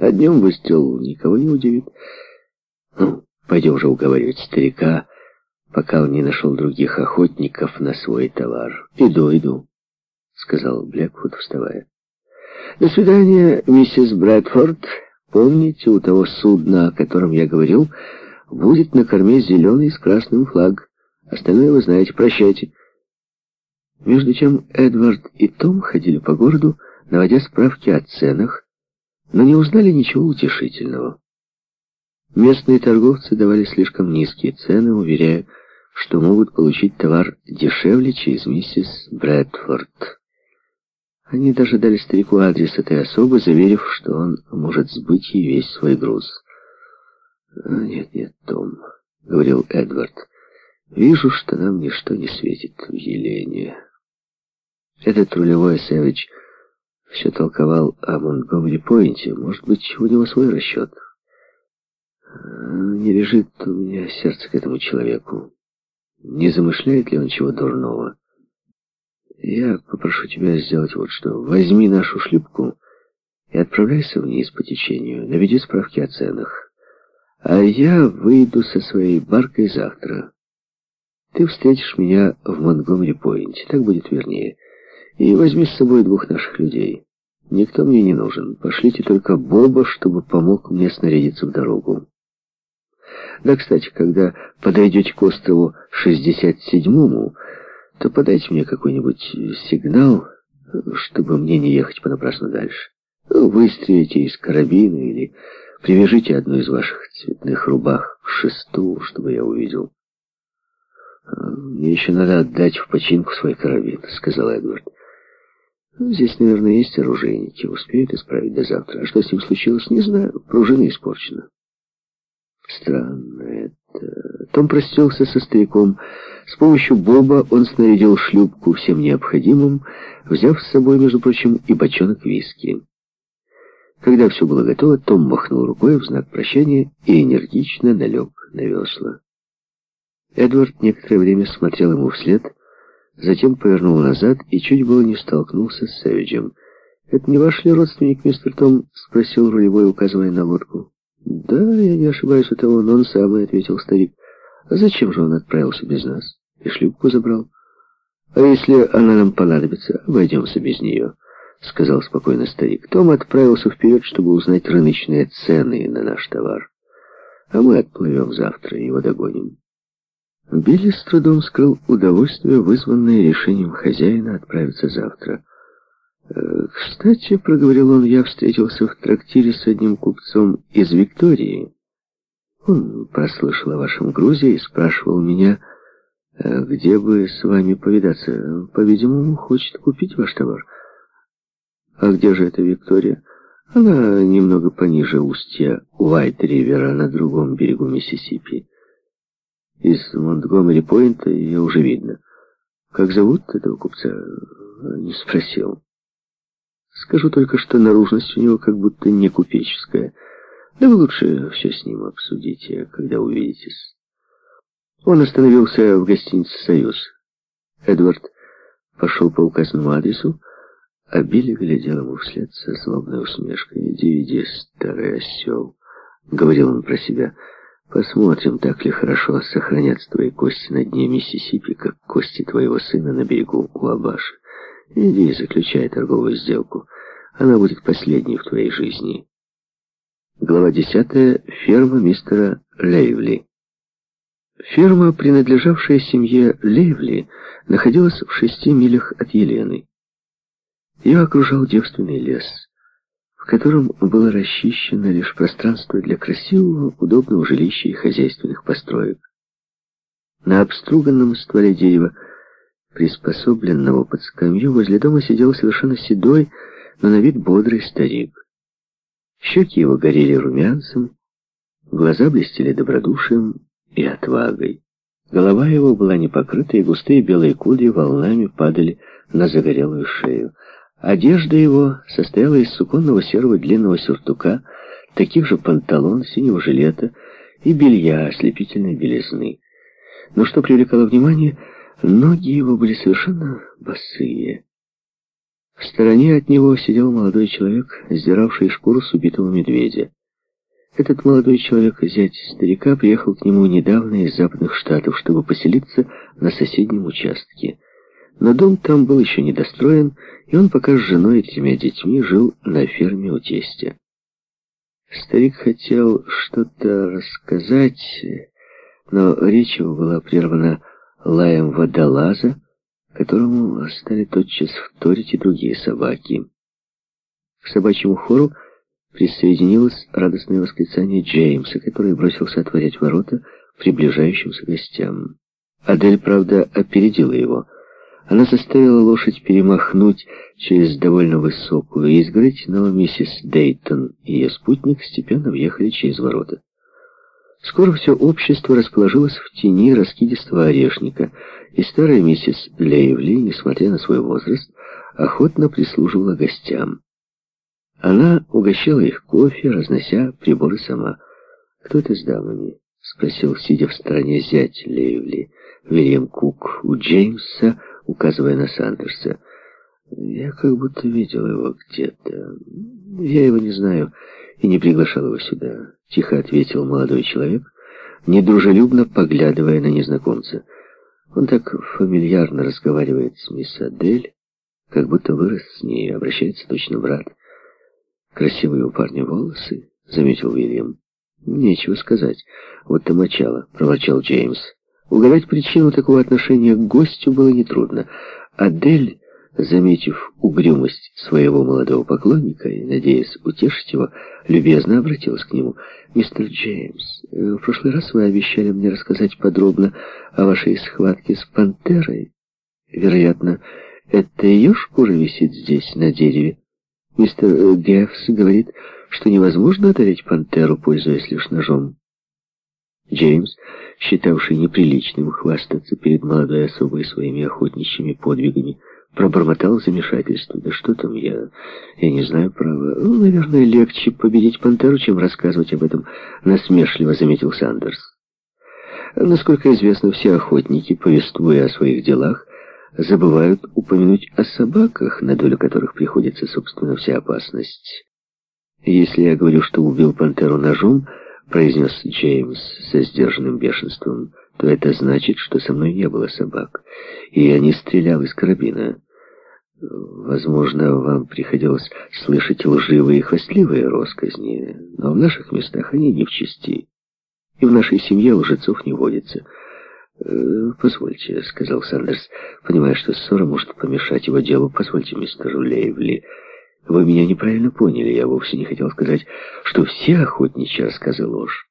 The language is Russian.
Днем выстрел никого не удивит. Ну, пойдем же уговаривать старика, пока он не нашел других охотников на свой товар. Иду, иду, сказал Блэквуд, вставая. До свидания, миссис Брэдфорд. Помните, у того судна, о котором я говорил, будет на корме зеленый с красным флаг. Остальное вы знаете. Прощайте. Между тем Эдвард и Том ходили по городу, наводя справки о ценах, но не узнали ничего утешительного. Местные торговцы давали слишком низкие цены, уверяя, что могут получить товар дешевле через миссис Брэдфорд. Они даже дали старику адрес этой особы, заверив, что он может сбыть ей весь свой груз. «Нет, нет, Том», — говорил Эдвард, — «вижу, что нам ничто не светит в Елене». Этот рулевой Сэвидж все толковал о Монтгомери-Пойнте. Может быть, у него свой расчет. Не лежит у меня сердце к этому человеку. Не замышляет ли он чего дурного? Я попрошу тебя сделать вот что. Возьми нашу шлюпку и отправляйся вниз по течению. Наведи справки о ценах. А я выйду со своей баркой завтра. Ты встретишь меня в Монтгомери-Пойнте. Так будет вернее. И возьми с собой двух наших людей. Никто мне не нужен. Пошлите только Боба, чтобы помог мне снарядиться в дорогу. Да, кстати, когда подойдете к острову 67-му, то подайте мне какой-нибудь сигнал, чтобы мне не ехать понапрасну дальше. Ну, выстрелите из карабина или привяжите одну из ваших цветных рубах к шесту, чтобы я увидел. «Мне еще надо отдать в починку свой карабин», — сказал Эдвард. Ну, здесь, наверное, есть оружейники. Успеют исправить до завтра. А что с ним случилось, не знаю. Пружина испорчена. Странно это. Том простился со стариком. С помощью Боба он снарядил шлюпку всем необходимым, взяв с собой, между прочим, и бочонок виски. Когда все было готово, Том махнул рукой в знак прощания и энергично налег на весла. Эдвард некоторое время смотрел ему вслед, Затем повернул назад и чуть было не столкнулся с Сэвиджем. «Это не ваш ли родственник, мистер Том?» — спросил рулевой, указывая на лодку. «Да, я не ошибаюсь, это он, он самый», — ответил старик. «А зачем же он отправился без нас? И шлюпку забрал?» «А если она нам понадобится, обойдемся без нее», — сказал спокойно старик. Том отправился вперед, чтобы узнать рыночные цены на наш товар. «А мы отплывем завтра и его догоним». Билли с трудом скрыл удовольствие, вызванное решением хозяина отправиться завтра. «Э, «Кстати, — проговорил он, — я встретился в трактире с одним купцом из Виктории. Он прослышал о вашем грузе и спрашивал меня, «Э, где бы с вами повидаться. По-видимому, хочет купить ваш товар. А где же эта Виктория? Она немного пониже устья Уайт-Ривера на другом берегу Миссисипи. Из Монтгомери-Пойнта ее уже видно. Как зовут этого купца? Не спросил. Скажу только, что наружность у него как будто не купеческая. Да вы лучше все с ним обсудите, когда увидитесь. Он остановился в гостинице «Союз». Эдвард пошел по указанному адресу, а Билли глядел ему вслед со злобной усмешкой. «Иди, иди, старый осел», — говорил он про себя, — Посмотрим, так ли хорошо сохранятся твои кости на дне Миссисипи, как кости твоего сына на берегу Уабаши. Иди, заключай торговую сделку. Она будет последней в твоей жизни. Глава десятая. Ферма мистера Лейвли. Ферма, принадлежавшая семье Лейвли, находилась в шести милях от Елены. Ее окружал девственный лес котором было расчищено лишь пространство для красивого, удобного жилища и хозяйственных построек. На обструганном стволе дерева, приспособленного под скамью, возле дома сидел совершенно седой, но на вид бодрый старик. Щеки его горели румянцем, глаза блестели добродушием и отвагой. Голова его была не покрыта, и густые белые кудри волнами падали на загорелую шею. Одежда его состояла из суконного серого длинного сюртука, таких же панталон, синего жилета и белья ослепительной белизны. Но что привлекало внимание, ноги его были совершенно босые. В стороне от него сидел молодой человек, сдиравший шкуру с убитого медведя. Этот молодой человек, зять старика, приехал к нему недавно из западных штатов, чтобы поселиться на соседнем участке. Но дом там был еще недостроен, и он пока с женой и тремя детьми жил на ферме у тестя. Старик хотел что-то рассказать, но речь его была прервана лаем водолаза, которому стали тотчас вторить и другие собаки. К собачьему хору присоединилось радостное восклицание Джеймса, который бросился отворять ворота приближающимся гостям. Адель, правда, опередила его. Она заставила лошадь перемахнуть через довольно высокую изгородь, но миссис Дейтон и ее спутник степенно въехали через ворота. Скоро все общество расположилось в тени раскидистого орешника, и старая миссис Лейвли, несмотря на свой возраст, охотно прислуживала гостям. Она угощала их кофе, разнося приборы сама. «Кто это с дамами?» — спросил, сидя в стороне зять Лейвли, Вильям Кук, у Джеймса, указывая на Сандерса. «Я как будто видел его где-то. Я его не знаю и не приглашал его сюда», — тихо ответил молодой человек, недружелюбно поглядывая на незнакомца. Он так фамильярно разговаривает с мисс Адель, как будто вырос с ней, обращается точно брат. «Красивые у парня волосы», — заметил Уильям. «Нечего сказать. Вот то мочало», — проворчал Джеймс. Угадать причину такого отношения к гостю было нетрудно. Адель, заметив угрюмость своего молодого поклонника и надеясь утешить его, любезно обратилась к нему. «Мистер Джеймс, э, в прошлый раз вы обещали мне рассказать подробно о вашей схватке с пантерой. Вероятно, это ее шкура висит здесь, на дереве?» Мистер э, Гефс говорит, что невозможно одолеть пантеру, пользуясь лишь ножом. Джеймс, считавший неприличным хвастаться перед молодой особой своими охотничьими подвигами, пробормотал замешательство. Да что там, я, я не знаю, право. Ну, наверное, легче победить пантеру, чем рассказывать об этом, насмешливо заметил Сандерс. Насколько известно, все охотники, повествуя о своих делах, забывают упомянуть о собаках, на долю которых приходится, собственно, вся опасность. Если я говорю, что убил пантеру ножом, произнес Джеймс со сдержанным бешенством, то это значит, что со мной не было собак, и я не стрелял из карабина. Возможно, вам приходилось слышать лживые и хвастливые росказни, но в наших местах они не в чести, и в нашей семье лжецов не водится. Э, «Позвольте», — сказал Сандерс, понимая, что ссора может помешать его делу. «Позвольте, мистер Лейвли, вы меня неправильно поняли. Я вовсе не хотел сказать, что все охотничьи рассказы ложь.